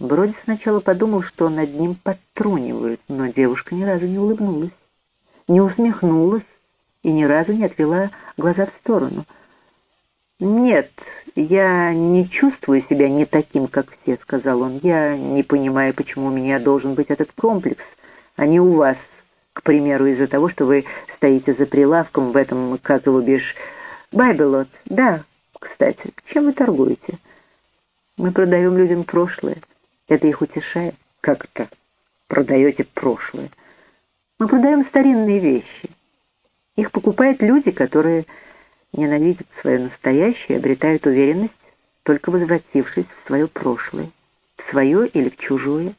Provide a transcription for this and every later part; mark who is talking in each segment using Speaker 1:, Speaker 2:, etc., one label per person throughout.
Speaker 1: Броди сначала подумал, что над ним подтрунивают, но девушка ни разу не улыбнулась, не усмехнулась и ни разу не отвела глаза в сторону. «Нет, я не чувствую себя не таким, как все», — сказал он. «Я не понимаю, почему у меня должен быть этот комплекс, а не у вас, к примеру, из-за того, что вы стоите за прилавком в этом, как его бишь, Байбелот. Да, кстати, чем вы торгуете? Мы продаем людям прошлое». Это их утешает? Как это? Продаете прошлое. Мы продаем старинные вещи. Их покупают люди, которые ненавидят свое настоящее, обретают уверенность, только возвратившись в свое прошлое, в свое или в чужое.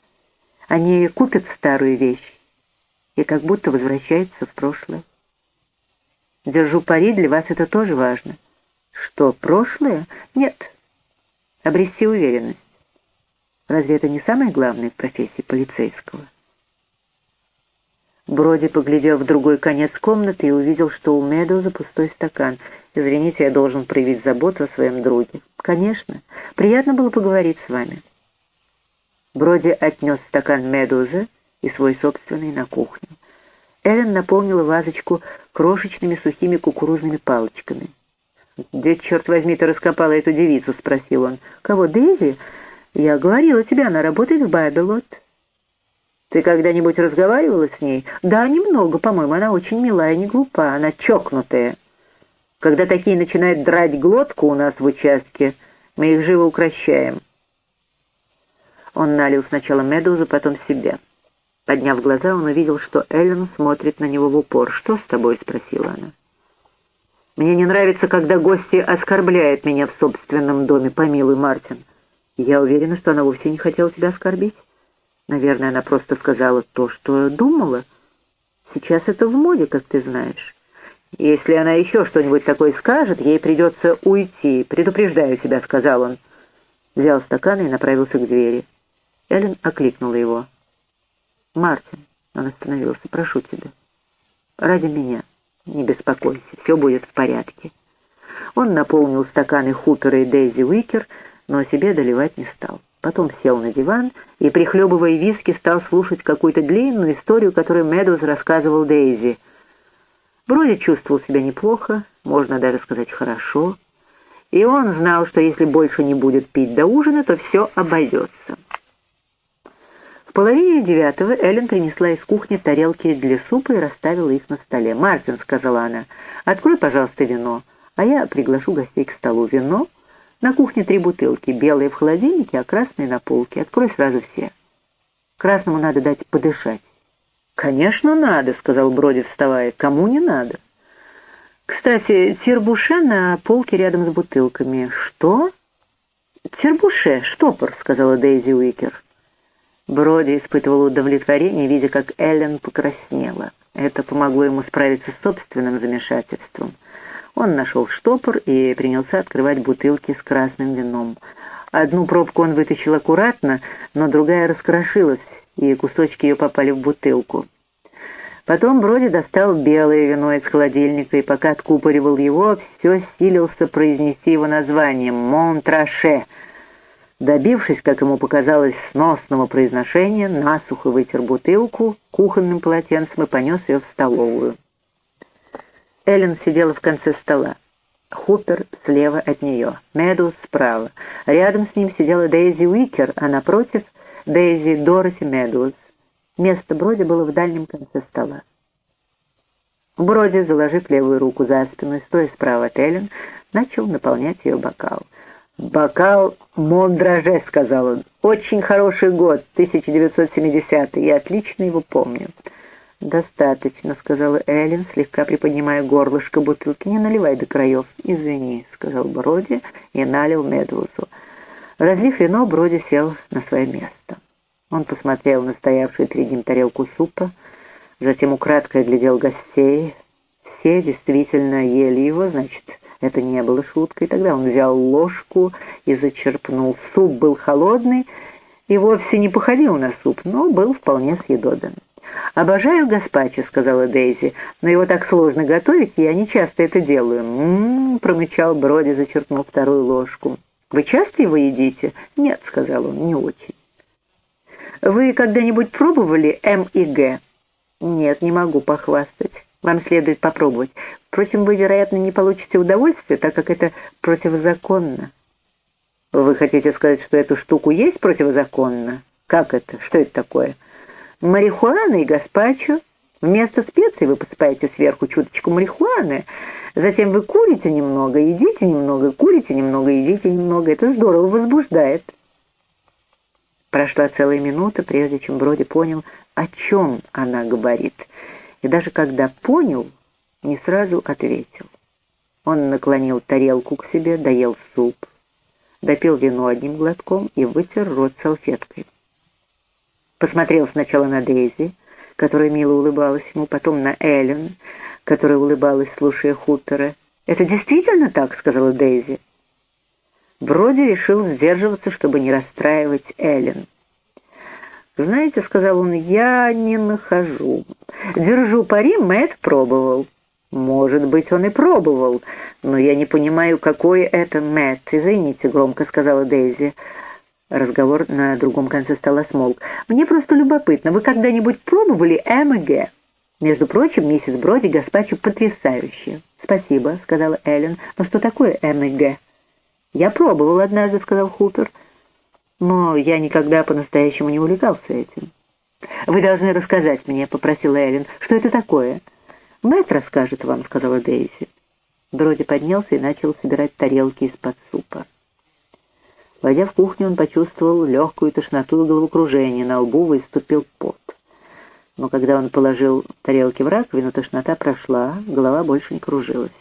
Speaker 1: Они купят старую вещь и как будто возвращаются в прошлое. Держу пари, для вас это тоже важно. Что, прошлое? Нет. Обрести уверенность. Разве это не самое главное в профессии полицейского? Броди поглядел в другой конец комнаты и увидел, что у Медоуза пустой стакан. «Извините, я должен проявить заботу о своем друге». «Конечно. Приятно было поговорить с вами». Броди отнес стакан Медоуза и свой собственный на кухню. Эллен наполнила вазочку крошечными сухими кукурузными палочками. «Где, черт возьми, ты раскопала эту девицу?» — спросил он. «Кого, Дейзи?» «Я говорила тебе, она работает в Бабилот». «Ты когда-нибудь разговаривала с ней?» «Да, немного, по-моему. Она очень милая и не глупа. Она чокнутая. Когда такие начинают драть глотку у нас в участке, мы их живо укращаем». Он налил сначала Медузу, потом себе. Подняв глаза, он увидел, что Эллен смотрит на него в упор. «Что с тобой?» — спросила она. «Мне не нравится, когда гости оскорбляют меня в собственном доме, помилуй, Мартин». Я уверена, что она вовсе не хотела тебя оскорбить. Наверное, она просто сказала то, что думала. Сейчас это в моде, как ты знаешь. Если она еще что-нибудь такое скажет, ей придется уйти. Предупреждаю тебя, — сказал он. Взял стакан и направился к двери. Эллен окликнула его. «Мартин», — он остановился, — «прошу тебя, ради меня, не беспокойся, все будет в порядке». Он наполнил стаканы Хупера и Дейзи Уикер, — но себе доливать не стал. Потом сел на диван и, прихлебывая виски, стал слушать какую-то длинную историю, которую Медуз рассказывал Дейзи. Броди чувствовал себя неплохо, можно даже сказать хорошо, и он знал, что если больше не будет пить до ужина, то все обойдется. В половине девятого Эллен принесла из кухни тарелки для супа и расставила их на столе. «Мартин», — сказала она, — «открой, пожалуйста, вино, а я приглашу гостей к столу. Вино на кухне три бутылки, белые в холодильнике, а красные на полке. Открой сразу все. Красному надо дать подышать. «Конечно надо», — сказал Броди, вставая. «Кому не надо?» «Кстати, тирбуше на полке рядом с бутылками. Что?» «Тирбуше, штопор», — сказала Дейзи Уикер. Броди испытывал удовлетворение, видя, как Эллен покраснела. Это помогло ему справиться с собственным замешательством. Он нашел штопор и принялся открывать бутылки с красным вином. Одну пробку он вытащил аккуратно, но другая раскрошилась, и кусочки ее попали в бутылку. Потом Броди достал белое вино из холодильника, и пока откупоривал его, все силился произнести его название «Монтраше». Добившись, как ему показалось, сносного произношения, насухо вытер бутылку кухонным полотенцем и понес ее в столовую. Эллен сидела в конце стола. Хупер слева от нее, Медус справа. Рядом с ним сидела Дейзи Уикер, а напротив — Дейзи Дороти Медус. Место Броди было в дальнем конце стола. Броди, заложив левую руку за спину и стоя справа от Эллен, начал наполнять ее бокал. «Бокал Мондраже», — сказал он. «Очень хороший год, 1970 я отлично его помню». «Достаточно», — сказала Эллен, слегка приподнимая горлышко бутылки. «Не наливай до краев». «Извини», — сказал Броди и налил Медвусу. Разлив вино, Броди сел на свое место. Он посмотрел на стоявшую перед ним тарелку супа, затем украдкой глядел гостей. Все действительно ели его, значит, это не было шуткой. Тогда он взял ложку и зачерпнул. Суп был холодный и вовсе не походил на суп, но был вполне съедобен. «Обожаю гаспачо», — сказала Дейзи, — «но его так сложно готовить, я не часто это делаю». «М-м-м», промычал Броди, зачерпнув вторую ложку. «Вы часто его едите?» «Нет», — сказал он, — «не очень». Вы когда-нибудь пробовали М и Г? Нет, не могу похвастать. Вам следует попробовать. Впрочем, вы, вероятно, не получите удовольствия, так как это противозаконно. Вы хотите сказать, что эту штуку есть противозаконно? Как это? Что это такое? Марихуана и гаспачо. Вместо специй вы посыпаете сверху чуточку марихуаны, затем вы курите немного, едите немного, курите немного, едите немного. Это здорово возбуждает. Прошла целая минута, прежде чем Броди понял, о чем она говорит — и даже когда понял, не сразу ответил. Он наклонил тарелку к себе, доел суп, допил вино одним глотком и вытер рот салфеткой. Посмотрел сначала на Дейзи, которая мило улыбалась ему, потом на Эллен, которая улыбалась, слушая хутора. «Это действительно так?» — сказала Дейзи. Броди решил сдерживаться, чтобы не расстраивать Эллен. «Знаете, — сказал он, — я не нахожу. Держу пари, Мэтт пробовал». «Может быть, он и пробовал, но я не понимаю, какой это Мэтт. Извините, — громко сказала Дейзи. Разговор на другом конце стола смолк. «Мне просто любопытно, вы когда-нибудь пробовали МГ?» «Между прочим, миссис Броди гаспачо потрясающая». «Спасибо», — сказала Эллен. «Но что такое МГ?» «Я пробовал однажды», — сказал Хупер но я никогда по-настоящему не увлекался этим. «Вы должны рассказать мне», — попросила Эллен, — «что это такое?» «Мэтт расскажет вам», — сказала Дейзи. Броди поднялся и начал собирать тарелки из-под супа. Войдя в кухню, он почувствовал легкую тошноту и головокружение, на лбу выступил пот. Но когда он положил тарелки в раковину, тошнота прошла, голова больше не кружилась.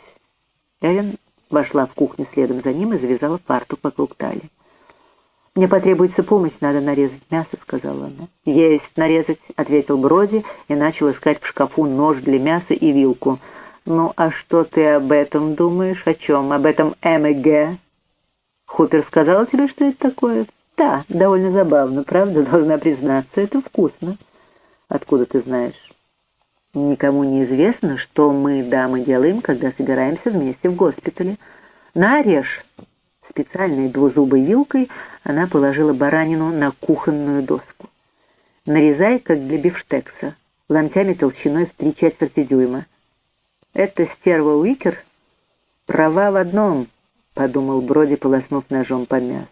Speaker 1: Эллен вошла в кухню следом за ним и завязала фартук вокруг талии. «Мне потребуется помощь, надо нарезать мясо», — сказала она. «Есть нарезать», — ответил Броди и начал искать в шкафу нож для мяса и вилку. «Ну, а что ты об этом думаешь? О чем? Об этом М и Г?» «Хупер сказал тебе, что это такое?» «Да, довольно забавно, правда, должна признаться, это вкусно». «Откуда ты знаешь?» «Никому не известно, что мы, дамы, делаем, когда собираемся вместе в госпитале. Нарежь!» Специальной двузубой вилкой она положила баранину на кухонную доску. «Нарезай, как для бифштекса, ломтями толщиной в три четверти дюйма». «Это стерва Уикер?» «Права в одном», — подумал Броди, полоснув ножом по мясу.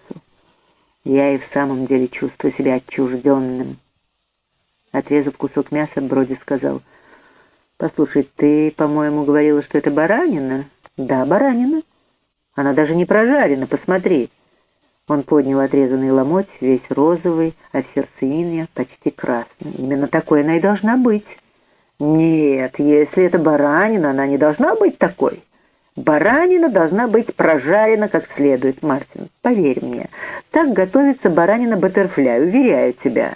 Speaker 1: «Я и в самом деле чувствую себя отчужденным». Отрезав кусок мяса, Броди сказал, «Послушай, ты, по-моему, говорила, что это баранина?» «Да, баранина». Она даже не прожарена, посмотри. Он поднял отрезанный ломоть, весь розовый, а в сердцевине почти красный. Именно такой она и должна быть. Нет, если это баранина, она не должна быть такой. Баранина должна быть прожарена как следует, Мартин. Поверь мне, так готовится баранина баттерфляй, уверяю тебя.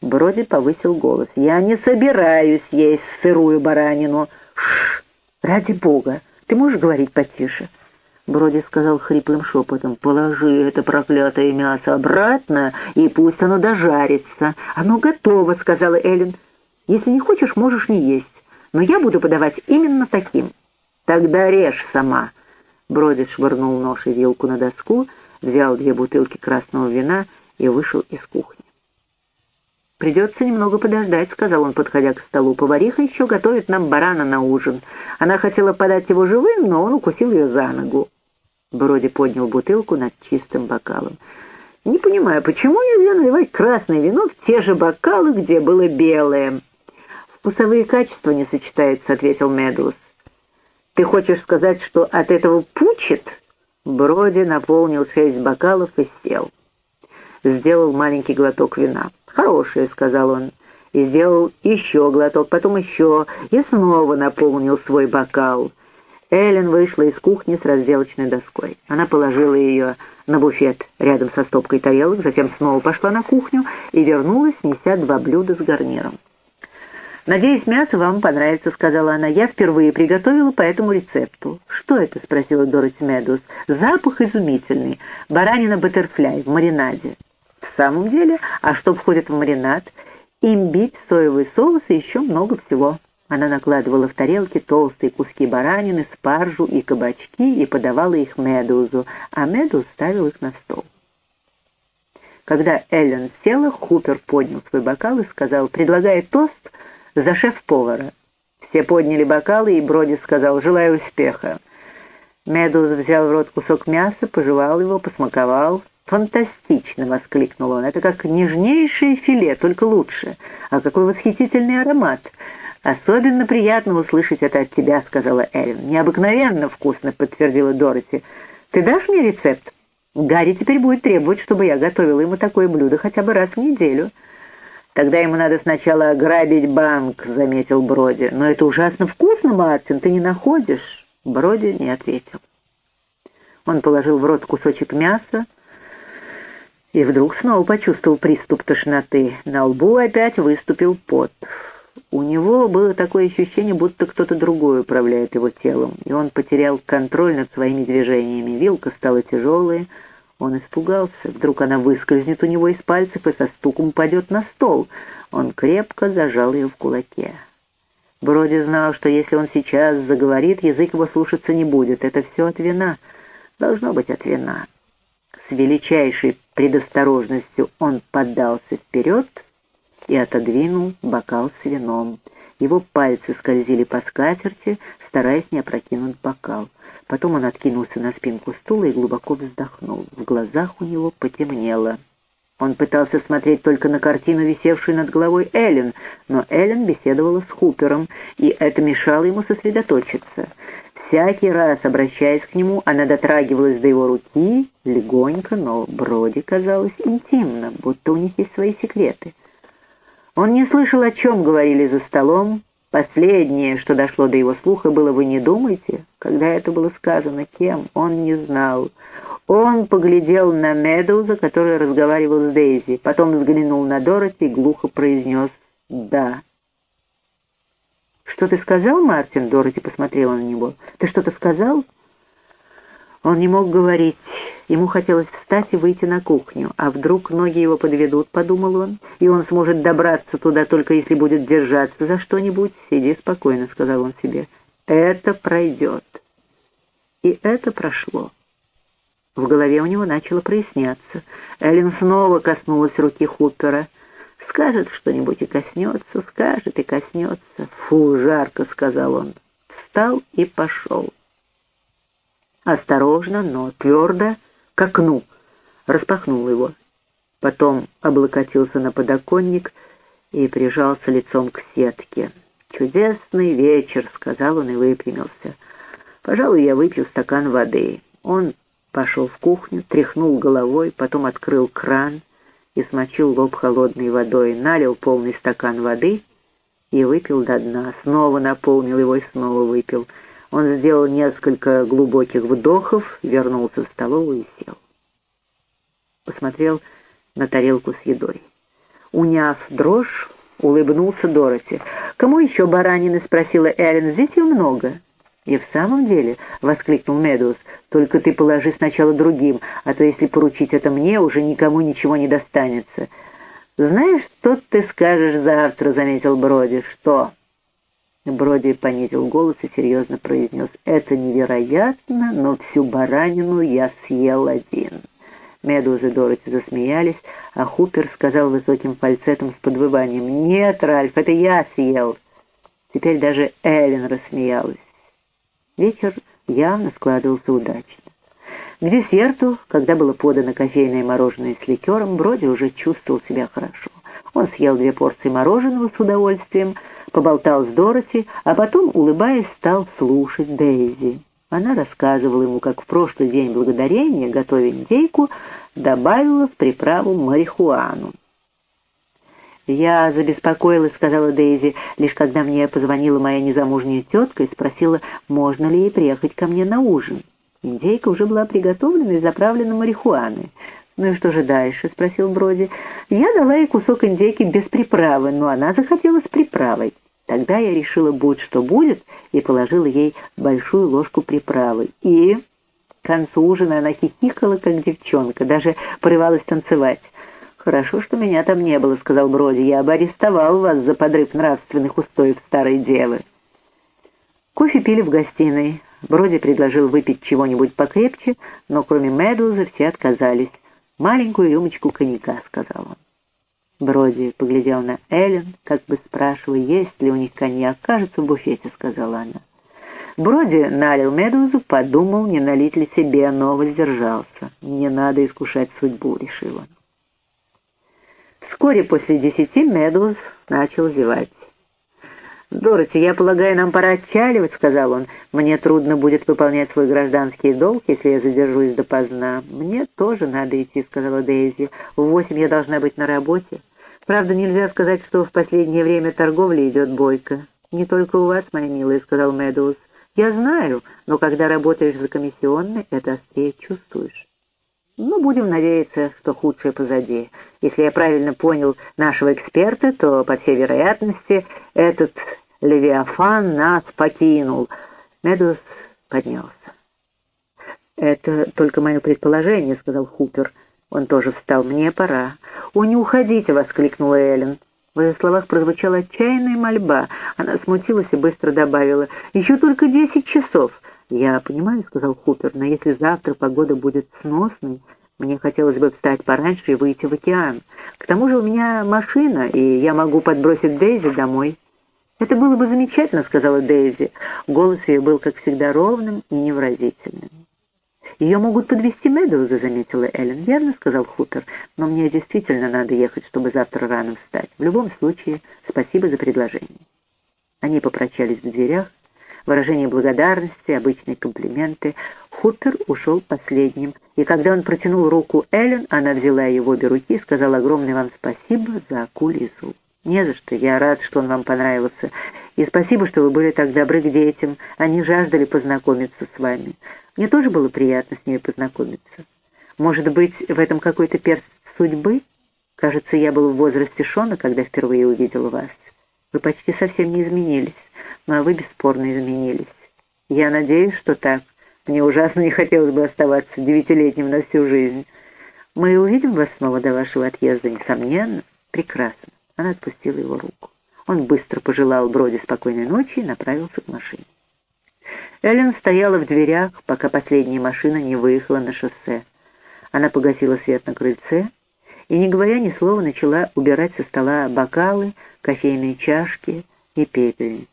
Speaker 1: Броди повысил голос. «Я не собираюсь есть сырую баранину!» «Шш! Ради бога! Ты можешь говорить потише?» Броди сказал хриплым шепотом, «Положи это проклятое мясо обратно, и пусть оно дожарится. Оно готово», — сказала Эллен. «Если не хочешь, можешь не есть, но я буду подавать именно таким». «Тогда режь сама». Броди швырнул нож и вилку на доску, взял две бутылки красного вина и вышел из кухни. «Придется немного подождать», — сказал он, подходя к столу. «Повариха еще готовит нам барана на ужин. Она хотела подать его живым, но он укусил ее за ногу». Броди поднял бутылку над чистым бокалом. «Не понимаю, почему нельзя наливать красное вино в те же бокалы, где было белое?» «Вкусовые качества не сочетаются», — ответил Медус. «Ты хочешь сказать, что от этого пучит?» Броди наполнил шесть бокалов и сел. Сделал маленький глоток вина. «Хорошее», — сказал он. И сделал еще глоток, потом еще, и снова наполнил свой бокал. Эллен вышла из кухни с разделочной доской. Она положила ее на буфет рядом со стопкой тарелок, затем снова пошла на кухню и вернулась, неся два блюда с гарниром. «Надеюсь, мясо вам понравится», — сказала она. «Я впервые приготовила по этому рецепту». «Что это?» — спросила Дороти Медус. «Запах изумительный. Баранина баттерфляй в маринаде». «В самом деле? А что входит в маринад?» «Имбирь, соевый соус и еще много всего». Она накладывала в тарелки толстые куски баранины, спаржу и кабачки и подавала их Медузу, а Медуз ставил их на стол. Когда Эллен села, Хупер поднял свой бокал и сказал, предлагая тост за шеф-повара. Все подняли бокалы, и Броди сказал «желаю успеха». Медуз взял в рот кусок мяса, пожевал его, посмаковал. «Фантастично!» — воскликнул он. «Это как нежнейшее филе, только лучше. А какой восхитительный аромат! Особенно приятно услышать это от тебя», — сказала Эллен. «Необыкновенно вкусно», — подтвердила Дороти. «Ты дашь мне рецепт?» Гарри теперь будет требовать, чтобы я готовила ему такое блюдо хотя бы раз в неделю. Тогда ему надо сначала ограбить банк, заметил Броди. Но это ужасно вкусно, Мартин, ты не находишь? Броди не ответил. Он положил в рот кусочек мяса и вдруг снова почувствовал приступ тошноты. На лбу опять выступил пот. У него было такое ощущение, будто кто-то другой управляет его телом, и он потерял контроль над своими движениями. Вилка стала тяжелой, он испугался. Вдруг она выскользнет у него из пальцев и со стуком упадет на стол. Он крепко зажал ее в кулаке. Броди знал, что если он сейчас заговорит, язык его слушаться не будет. Это все от вина. Должно быть от вина. С величайшей предосторожностью он поддался вперед и отодвинул бокал с вином. Его пальцы скользили по скатерти, стараясь не опрокинуть бокал. Потом он откинулся на спинку стула и глубоко вздохнул. В глазах у него потемнело. Он пытался смотреть только на картину, висевшую над головой Эллен, но Эллен беседовала с Хупером, и это мешало ему сосредоточиться. Всякий раз, обращаясь к нему, она дотрагивалась до его руки, легонько, но Броди казалось интимно, будто у них есть свои секреты. Он не слышал, о чем говорили за столом, Последнее, что дошло до его слуха, было «Вы не думайте?» Когда это было сказано кем, он не знал. Он поглядел на Медоуза, который разговаривал с Дейзи, потом взглянул на Дороти и глухо произнес «Да». «Что ты сказал, Мартин?» Дороти посмотрела на него. «Ты что-то сказал?» Он не мог говорить. Ему хотелось встать и выйти на кухню. А вдруг ноги его подведут, подумал он, и он сможет добраться туда только если будет держаться за что-нибудь. «Сиди спокойно», — сказал он себе. «Это пройдет». И это прошло. В голове у него начало проясняться. Эллен снова коснулась руки Хупера. «Скажет что-нибудь и коснется, скажет и коснется». «Фу, жарко», — сказал он. Встал и пошел осторожно, но твердо, к окну, распахнул его. Потом облокотился на подоконник и прижался лицом к сетке. «Чудесный вечер», — сказал он и выпрямился. «Пожалуй, я выпью стакан воды». Он пошел в кухню, тряхнул головой, потом открыл кран и смочил лоб холодной водой, налил полный стакан воды и выпил до дна, снова наполнил его и снова выпил — он сделал несколько глубоких вдохов, вернулся в столовую и сел. Посмотрел на тарелку с едой. Уняв дрожь, улыбнулся Дороти. «Кому еще баранины?» — спросила Эллен. «Здесь ее много». «И в самом деле», — воскликнул Медус, — «только ты положи сначала другим, а то если поручить это мне, уже никому ничего не достанется». «Знаешь, что ты скажешь завтра?» — заметил Броди. «Что?» Броди понизил голос и серьезно произнес. «Это невероятно, но всю баранину я съел один». Медуз и Дороти засмеялись, а Хупер сказал высоким фальцетом с подвыванием. «Нет, Ральф, это я съел». Теперь даже Эллен рассмеялась. Вечер явно складывался удачно. К десерту, когда было подано кофейное мороженое с ликером, Броди уже чувствовал себя хорошо. Он съел две порции мороженого с удовольствием, поболтал с Дороти, а потом, улыбаясь, стал слушать Дейзи. Она рассказывала ему, как в прошлый день благодарения, готовя индейку, добавила в приправу марихуану. «Я забеспокоилась», — сказала Дейзи, лишь когда мне позвонила моя незамужняя тетка и спросила, можно ли ей приехать ко мне на ужин. Индейка уже была приготовлена и заправлена марихуаной. «Ну и что же дальше?» — спросил Броди. «Я дала ей кусок индейки без приправы, но она захотела с приправой. Тогда я решила, будь что будет, и положила ей большую ложку приправы. И к концу ужина она хихикала, как девчонка, даже порывалась танцевать. «Хорошо, что меня там не было», — сказал Броди. «Я бы арестовал вас за подрыв нравственных устоев старой девы». Кофе пили в гостиной. Броди предложил выпить чего-нибудь покрепче, но кроме Медуза все отказались. «Маленькую рюмочку коньяка», — сказал он. Броди поглядел на Эллен, как бы спрашивая, есть ли у них коньяк. «Кажется, в буфете», — сказала она. Броди налил медузу, подумал, не налить ли себе, но воздержался. «Не надо искушать судьбу», — решил он. Вскоре после десяти Медуз начал зевать. «Дороти, я полагаю, нам пора отчаливать», — сказал он. «Мне трудно будет выполнять свой гражданский долг, если я задержусь допоздна». «Мне тоже надо идти», — сказала Дейзи. «В восемь я должна быть на работе. Правда, нельзя сказать, что в последнее время торговля идет бойко. Не только у вас, моя милая», — сказал Медоуз. «Я знаю, но когда работаешь за комиссионной, это острее чувствуешь». Ну, будем надеяться, что худшее позади. Если я правильно понял нашего эксперта, то, по всей вероятности, этот Левиафан нас покинул. Медус поднялся. «Это только мое предположение», — сказал Хупер. Он тоже встал. «Мне пора». «О, не уходите!» — воскликнула Эллен. В ее словах прозвучала отчаянная мольба. Она смутилась и быстро добавила. «Еще только десять часов». «Я понимаю», — сказал Хупер, — «но если завтра погода будет сносной, мне хотелось бы встать пораньше и выйти в океан. К тому же у меня машина, и я могу подбросить Дейзи домой». «Это было бы замечательно», — сказала Дейзи. Голос ее был, как всегда, ровным и невразительным. «Ее могут подвести Медоуза», — заметила Эллен. «Верно», — сказал Хутор. «Но мне действительно надо ехать, чтобы завтра рано встать. В любом случае, спасибо за предложение». Они попрощались в дверях, выражение благодарности, обычные комплименты. Хутер ушел последним, и когда он протянул руку Эллен, она взяла его обе руки и сказала огромное вам спасибо за акулий зуб. «Не за что. Я рад, что он вам понравился. И спасибо, что вы были так добры к детям. Они жаждали познакомиться с вами. Мне тоже было приятно с ними познакомиться. Может быть, в этом какой-то перст судьбы? Кажется, я был в возрасте Шона, когда впервые увидел вас. Вы почти совсем не изменились но вы бесспорно изменились. Я надеюсь, что так. Мне ужасно не хотелось бы оставаться девятилетним на всю жизнь. Мы увидим вас снова до вашего отъезда, несомненно. Прекрасно. Она отпустила его руку. Он быстро пожелал Броди спокойной ночи и направился к машине. Эллен стояла в дверях, пока последняя машина не выехала на шоссе. Она погасила свет на крыльце и, не говоря ни слова, начала убирать со стола бокалы, кофейные чашки и пепельницы.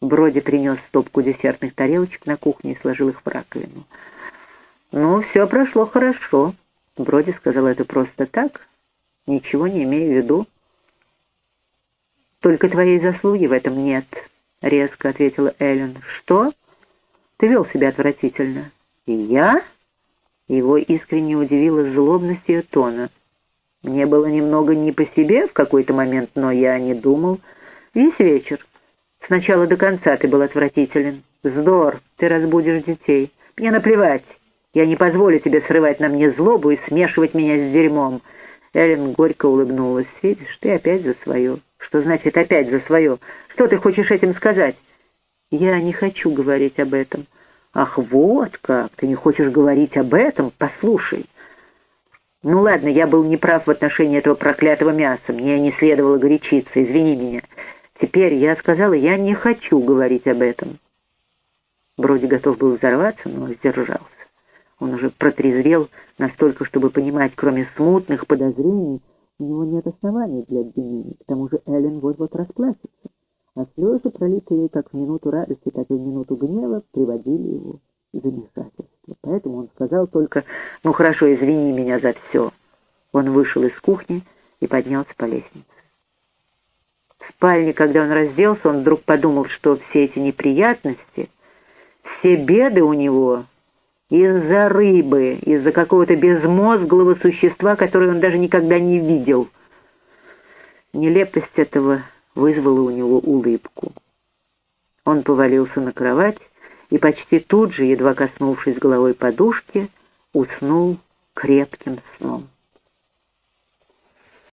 Speaker 1: Броди принес стопку десертных тарелочек на кухню и сложил их в раковину. «Ну, все прошло хорошо», — Броди сказал это просто так, ничего не имея в виду. «Только твоей заслуги в этом нет», — резко ответила Эллен. «Что? Ты вел себя отвратительно». «И я?» Его искренне удивила злобность ее тона. «Мне было немного не по себе в какой-то момент, но я не думал. Весь вечер. Сначала до конца ты был отвратителен. Вздор, ты разбудишь детей. Мне наплевать. Я не позволю тебе срывать на мне злобу и смешивать меня с дерьмом». Эллен горько улыбнулась. «Видишь, ты опять за свое». «Что значит опять за свое? Что ты хочешь этим сказать?» «Я не хочу говорить об этом». «Ах, вот как! Ты не хочешь говорить об этом? Послушай». «Ну ладно, я был неправ в отношении этого проклятого мяса. Мне не следовало горячиться. Извини меня. Теперь я сказала, я не хочу говорить об этом. Броди готов был взорваться, но сдержался. Он уже протрезвел настолько, чтобы понимать, кроме смутных подозрений, у него нет оснований для обвинений. К тому же Эллен вот-вот расплачется. А слезы, пролитые как в минуту радости, так и в минуту гнева, приводили его в замешательство. Поэтому он сказал только «Ну хорошо, извини меня за все». Он вышел из кухни и поднялся по лестнице спальне, когда он разделся, он вдруг подумал, что все эти неприятности, все беды у него из-за рыбы, из-за какого-то безмозглого существа, которое он даже никогда не видел. Нелепость этого вызвала у него улыбку. Он повалился на кровать и почти тут же, едва коснувшись головой подушки, уснул крепким сном.